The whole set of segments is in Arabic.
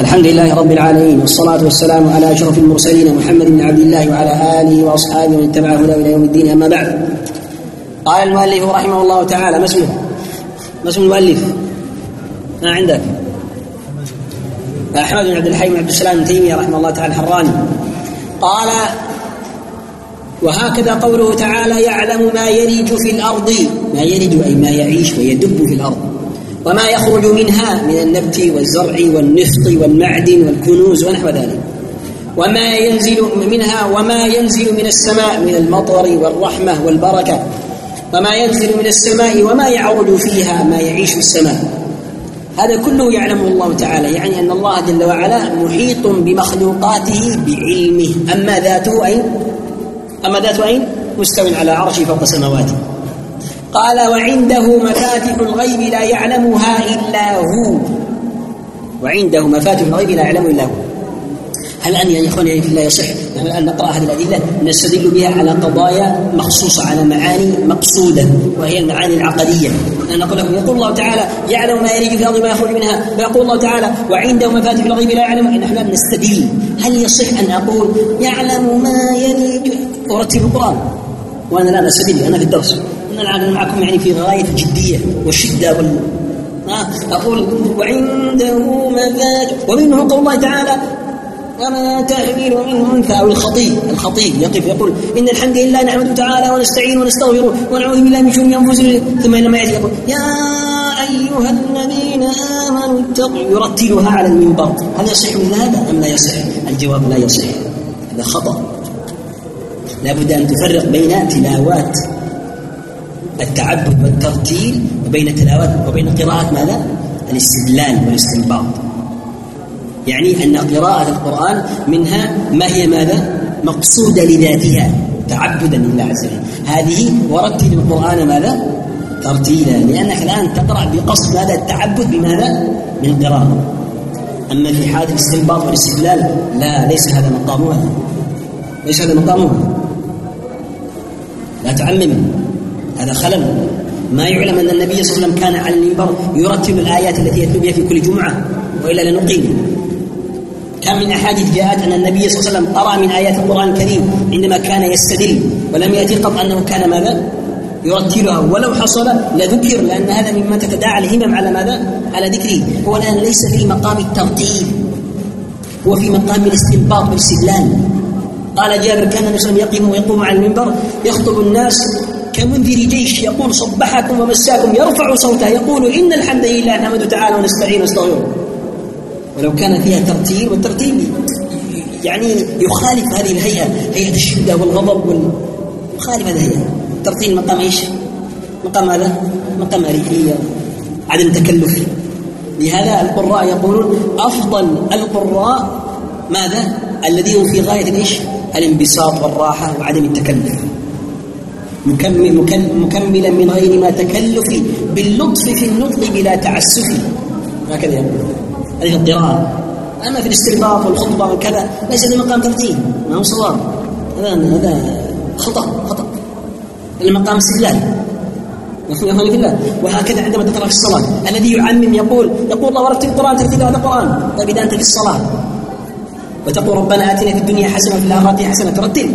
الحمد لله رب العالمين والصلاة والسلام على أشرف المرسلين محمد بن عبد الله وعلى آله وأصحابه ومن اتبعه له إلى يوم الدين أما بعد قال المؤلف رحمه الله تعالى ما اسمه؟ ما اسم المؤلف؟ ما عندك؟ أحمد بن عبد الحي بن عبد السلام بن تيمية رحمه الله تعالى الحراني قال وهكذا قوله تعالى يعلم ما يلج في الأرض ما يلج أي ما يعيش ويدب في الأرض وما يخرج منها من النبت والزرع والنفط والمعدن والكنوز ونحو ذلك. وما ينزل منها وما ينزل من السماء من المطر والرحمة والبركة. وما ينزل من السماء وما يعرج فيها ما يعيش السماء. هذا كله يعلمه الله تعالى يعني أن الله جل وعلا محيط بمخلوقاته بعلمه. أما ذاته أين؟ أما ذاته أين؟ مستوي على عرشه فوق سماواته. قال وعنده مفاتح الغيب لا يعلمها إلا هو. وعنده مفاتح الغيب لا يعلمه إلا هو. هل أن يا إخواني يعني في الله يصح هل الآن نقرأ هذه الأدلة؟ نستدل بها على قضايا مخصوصة على معاني مقصودة وهي المعاني العقدية أنا نقول لكم يقول الله تعالى يعلم ما يلج في الأرض ما يخرج منها. ويقول الله تعالى وعنده مفاتح الغيب لا يعلم إن إحنا نستدل. هل يصح أن أقول يعلم ما يلج أرتب القرآن. وأنا لا أستدل أنا في الدرس. نلعب معكم يعني في غاية الجدية والشدة وال أقول وعنده مفاتح ومنه قول الله تعالى وما تحمل من أنثى. أو الخطيب. الخطيب يقف يقول إن الحمد لله نحمده تعالى ونستعين ونستغفره ونعوذ بالله من شرور أنفسنا. ثم إنما يأتي يقول يا أيها الذين آمنوا اتقوا. يرتلها على المنبر. هل يصح من هذا أم لا يصح؟ الجواب لا يصح. هذا خطأ. لابد أن تفرق بين تلاوات التعبد والترتيل وبين تلاوة وبين قراءة ماذا؟ الاستدلال والاستنباط يعني أن قراءة القرآن منها ما هي ماذا؟ مقصودة لذاتها تعبدا لله عز وجل هذه ورتل القرآن ماذا؟ ترتيلا لأنك الآن تقرأ بقصد ماذا؟ التعبد بماذا؟ بالقراءة أما في حالة الاستنباط والاستدلال لا ليس هذا مقامها ليس هذا مقامها لا تعمم هذا خلل. ما يعلم أن النبي صلى الله عليه وسلم كان على المنبر يرتب الآيات التي يتلو بها في كل جمعة وإلا لنقيم. كم من أحاديث جاءت أن النبي صلى الله عليه وسلم قرأ من آيات القرآن الكريم عندما كان يستدل ولم يأتي قط أنه كان ماذا؟ يرتلها. ولو حصل لذكر لأن هذا مما تتداعى الهمم على ماذا؟ على ذكره. هو الآن ليس في مقام الترتيب. هو في مقام الاستنباط والاستدلال. قال جابر كان النبي صلى الله عليه وسلم يقوم ويقوم على المنبر يخطب الناس كمنذر جيش يقول صبحكم ومساكم يرفع صوته يقول إن الحمد لله نحمده تعالى ونستعين ونستغفره ولو كان فيها ترتيل والترتيل يعني يخالف هذه الهيئة هيئة الشدة والغضب وال... يخالف هذه الهيئة ترتيل مقام إيش؟ مقام هذا؟ مقام أريحية عدم تكلف لهذا القراء يقولون أفضل القراء ماذا؟ الذي في غاية إيش؟ الانبساط والراحة وعدم التكلف مكمل مكملا من غير ما تكلف باللطف في النطق بلا تعسف. هكذا يقول. هذه القراءة أما في الاستنباط والخطبة وكذا ليس هذا مقام ترتيب ما هو صواب؟ هذا هذا خطأ خطأ. المقام استدلال. مفهوم في الله وهكذا عندما تقرا في الصلاة. الذي يعمم يقول يقول الله ورتب القرآن ترتيب هذا القرآن. طيب اذا انت في الصلاة. وتقول ربنا آتنا في الدنيا حسنة وفي الآخرة حسنة. ترتل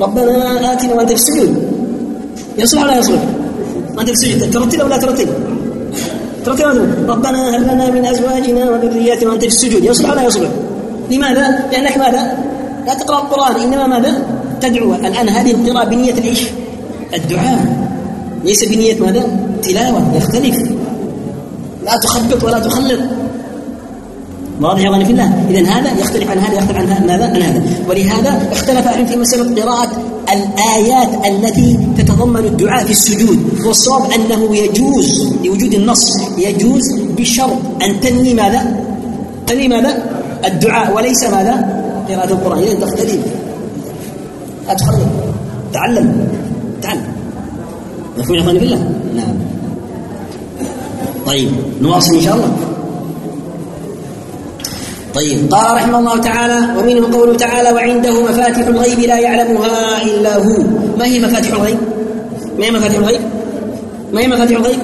ربنا آتنا وأنت في السجود. يصلح ولا يصح عند السجدة ترتيل ولا ترتيل ترتيل ربنا هب لنا من ازواجنا وذرياتنا وانت في السجود يصلح ولا يصلح؟ لماذا؟ لانك ماذا؟ لا تقرا القران انما ماذا؟ تدعو الان هذه القراءه بنيه الايش؟ الدعاء ليس بنيه ماذا؟ تلاوه يختلف لا تخبط ولا تخلط واضح يا في الله اذا هذا يختلف عن هذا يختلف عن هذا ماذا؟ عن هذا ولهذا اختلف أهل في مساله قراءه الآيات التي تتضمن الدعاء في السجود والصواب أنه يجوز لوجود النص يجوز بشرط أن تنوي ماذا؟ تنوي ماذا؟ الدعاء وليس ماذا؟ قراءة القرآن. لأن تختلف أتخلق تعلم. تعلم. مفهوم يا أخواني بالله نعم. طيب نواصل إن شاء الله. طيب. قال رحمه الله تعالى ومنه قوله تعالى وعنده مفاتح الغيب لا يعلمها إلا هو. ما هي مفاتح الغيب؟ ما هي مفاتح الغيب؟ ما هي مفاتح الغيب؟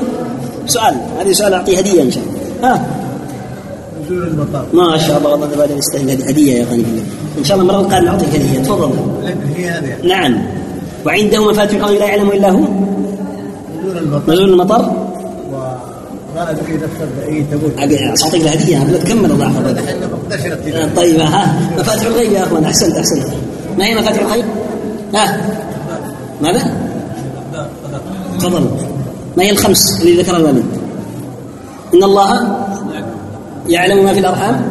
سؤال. هذه سؤال أعطيه هدية إن شاء الله. ها؟ ما شاء الله والله بعد يستاهل هدية يا غني. إن شاء الله مرة قال أعطيك هدية. تفضل. هي هذه. نعم. وعنده مفاتح الغيب لا يعلمها إلا هو؟ نزول المطر نزول المطر يعني أعطيك الهدية قبل تكمل الله حضرتك طيب ها مفاتح الغيب يا أخوان أحسنت أحسنت. ما هي مفاتح الغيب؟ ها. ماذا؟ تفضل. ما هي الخمس اللي ذكرها الوالد؟ إن الله يعلم ما في الأرحام.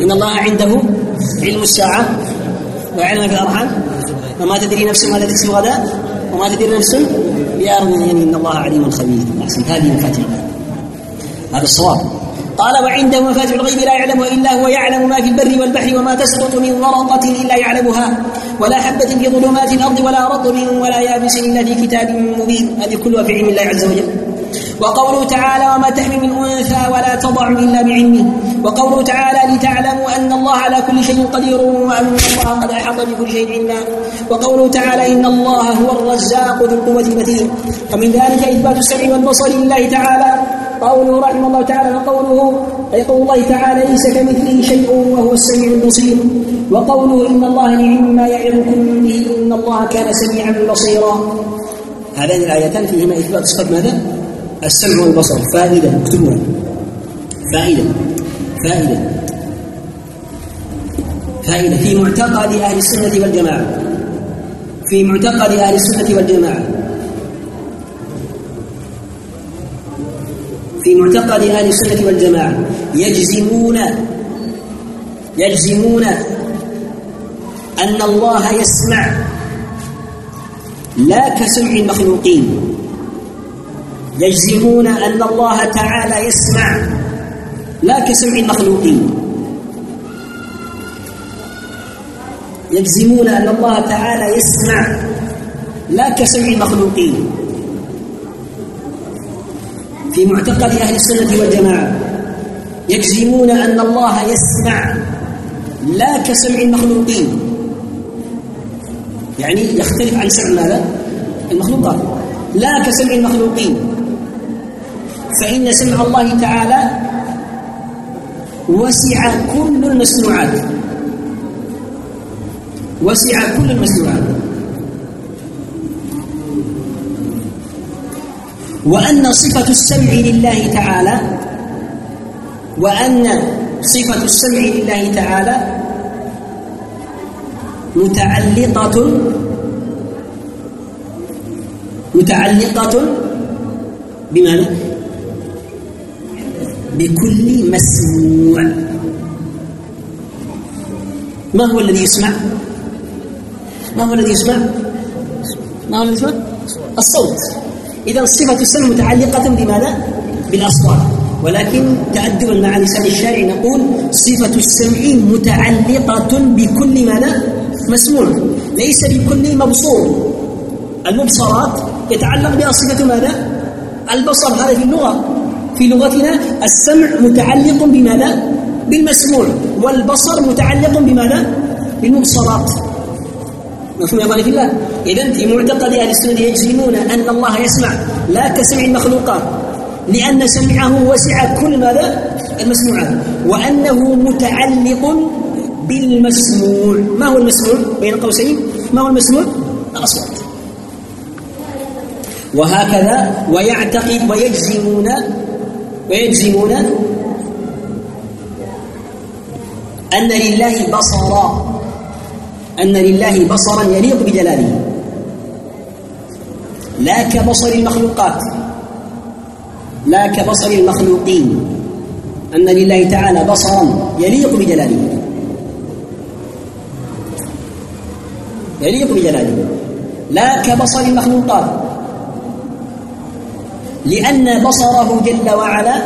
إن الله عنده علم الساعة ويعلم ما في الأرحام. وما تدري نفس ماذا تكسب غدا وما تدري نفس بأرض يعني إن الله عليم خبير. أحسنت. هذه مفاتيح الغيب. هذا الصواب. قال وعنده مفاتح الغيب لا يعلمها إلا هو يعلم ما في البر والبحر وما تسقط من ورقة إلا يعلمها ولا حبة في ظلمات الأرض ولا رطب ولا يابس إلا في كتاب مبين. هذه كلها في علم الله عز وجل. وقوله تعالى وما تحمل من أنثى ولا تضع إلا بعلمه وقوله تعالى لتعلموا أن الله على كل شيء قدير وأن الله قد أحاط بكل شيء علما. وقوله تعالى إن الله هو الرزاق ذو القوة المتين. ومن ذلك إثبات السمع والبصر لله تعالى. قوله رحمه الله تعالى وقوله أي قول الله تعالى ليس كمثله شيء وهو السميع البصير وقوله إن الله نعم ما يعظكم به إن الله كان سميعا بصيرا. هذان الآيتان فيهما إثبات صفة ماذا؟ السمع والبصر. فائدة. اكتبوها فائدة. فائدة. فائدة. في معتقد أهل السنة والجماعة. في معتقد أهل السنة والجماعة. في معتقد أهل السنة والجماعة. يجزمون يجزمون أن الله يسمع لا كسمع المخلوقين. يجزمون أن الله تعالى يسمع لا كسمع المخلوقين. يجزمون أن الله تعالى يسمع لا كسمع المخلوقين. في معتقد أهل السنة والجماعة. يجزمون أن الله يسمع لا كسمع المخلوقين. يعني يختلف عن سمع ماذا؟ المخلوقات. لا كسمع المخلوقين. فإن سمع الله تعالى وسع كل المسموعات. وسع كل المسموعات. وأن صفة السمع لله تعالى وأن صفة السمع لله تعالى متعلقة متعلقة بماذا؟ بكل مسموع ما هو الذي يسمع؟ ما هو الذي يسمع؟ ما هو الذي يسمع؟ الصوت إذا صفة السمع متعلقة بماذا؟ بالأصوات ولكن تأدبا مع لسان الشارع نقول صفة السمع متعلقة بكل ماذا؟ مسموع ليس بكل مبصور المبصرات يتعلق بها صفة ماذا؟ البصر هذا في اللغة في لغتنا السمع متعلق بماذا؟ بالمسموع والبصر متعلق بماذا؟ بالمبصرات مفهوم يا اخواني في الله اذا في معتقد أهل السنة يجزمون ان الله يسمع لا كسمع المخلوقات لأن سمعه وسع كل ماذا المسموعات وانه متعلق بالمسموع ما هو المسموع بين قوسين ما هو المسموع الاصوات وهكذا ويعتقد ويجزمون ويجزمون أن لله بصرا أن لله بصرا يليق بجلاله. لا كبصر المخلوقات. لا كبصر المخلوقين. أن لله تعالى بصرا يليق بجلاله. يليق بجلاله. لا كبصر المخلوقات. لأن بصره جل وعلا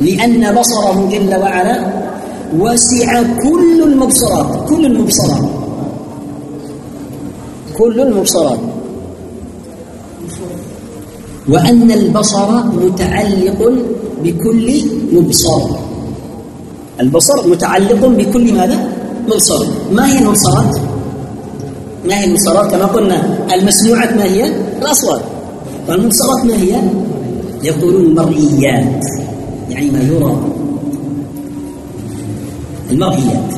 لأن بصره جل وعلا وسع كل المبصرات كل المبصرات كل المبصرات وأن البصر متعلق بكل مبصر البصر متعلق بكل ماذا؟ مبصر ما هي المبصرات؟ ما هي المبصرات؟ كما قلنا المسموعات ما هي؟ الأصوات والمبصرات ما هي؟ يقولون مرئيات يعني ما يرى المرئيات.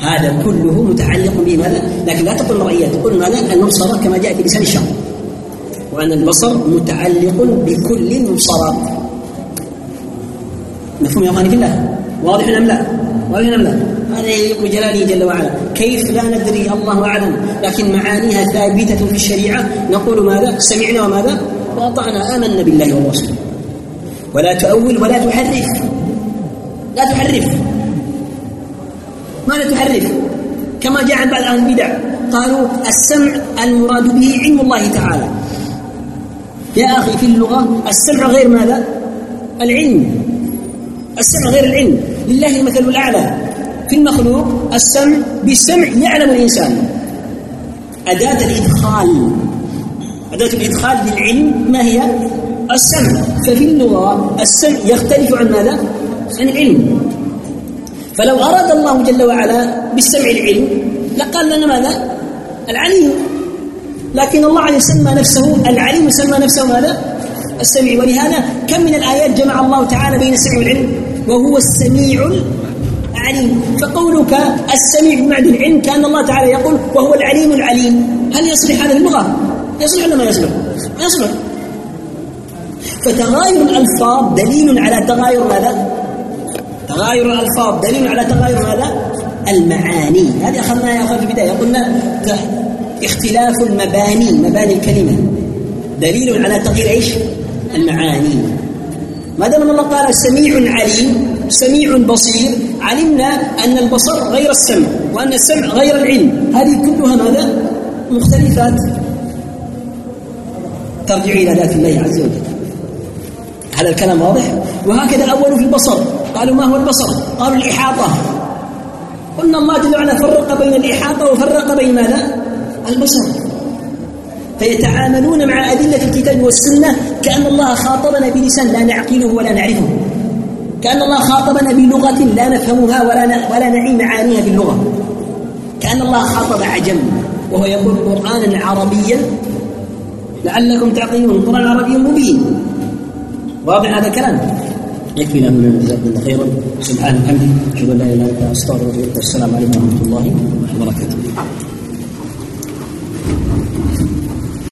هذا كله متعلق بماذا؟ لكن لا تقل مرئيات قل لا المبصرة كما جاء في لسان الشرع وأن البصر متعلق بكل المبصرات مفهوم يا أخواني في الله؟ واضح أم لا؟ واضح أم لا؟ هذا يليق بجلاله جل وعلا. كيف لا ندري؟ الله أعلم. لكن معانيها ثابتة في الشريعة. نقول ماذا؟ سمعنا وماذا؟ وأطعنا. آمنا بالله ورسوله ولا تؤول ولا تحرف. لا تحرف. ماذا تحرف؟ كما جاء عن بعض أهل البدع. قالوا السمع المراد به علم الله تعالى. يا أخي في اللغة السمع غير ماذا؟ العلم. السمع غير العلم. لله المثل الأعلى. في المخلوق السمع بالسمع يعلم الإنسان. أداة الإدخال. أداة الإدخال للعلم ما هي؟ السمع. ففي اللغة السمع يختلف عن ماذا؟ عن العلم. فلو أراد الله جل وعلا بالسمع العلم لقال لنا ماذا؟ العليم. لكن الله عليه سمى نفسه العليم سمى نفسه ماذا؟ السميع. ولهذا كم من الآيات جمع الله تعالى بين السمع والعلم وهو السميع العليم. فقولك السميع بمعنى العلم كأن الله تعالى يقول وهو العليم العليم. هل يصلح هذا اللغة؟ يصلح ولا ما يصلح؟ يصلح. فتغاير الألفاظ دليل على تغاير ماذا؟ تغاير الألفاظ دليل على تغاير ماذا؟ المعاني. هذه أخذناها يا أخوان في البداية. قلنا اختلاف المباني مباني الكلمة. دليل على تغيير إيش؟ المعاني. ما دام الله قال سميع عليم سميع بصير علمنا أن البصر غير السمع وأن السمع غير العلم. هذه كلها ماذا؟ مختلفات. ترجع إلى ذات الله عز وجل. هل الكلام واضح؟ وهكذا أولوا في البصر. قالوا ما هو البصر؟ قالوا الإحاطة. قلنا الله جل وعلا فرق بين الإحاطة وفرق بين ماذا؟ البصر. فيتعاملون مع أدلة الكتاب والسنة كأن الله خاطبنا بلسان لا نعقله ولا نعرفه. كأن الله خاطبنا بلغة لا نفهمها ولا ولا نعي معانيها في اللغة. كأن الله خاطب عجم وهو يقول قرآنا عربيا. لعلكم تعقلون قرآن عربي مبين. واضح هذا الكلام؟ يكفي لأن جزاكم الله خيرا. سبحانك الحمد أشهد أن لا إله إلا أنت أستغفرك والسلام عليكم ورحمة الله وبركاته.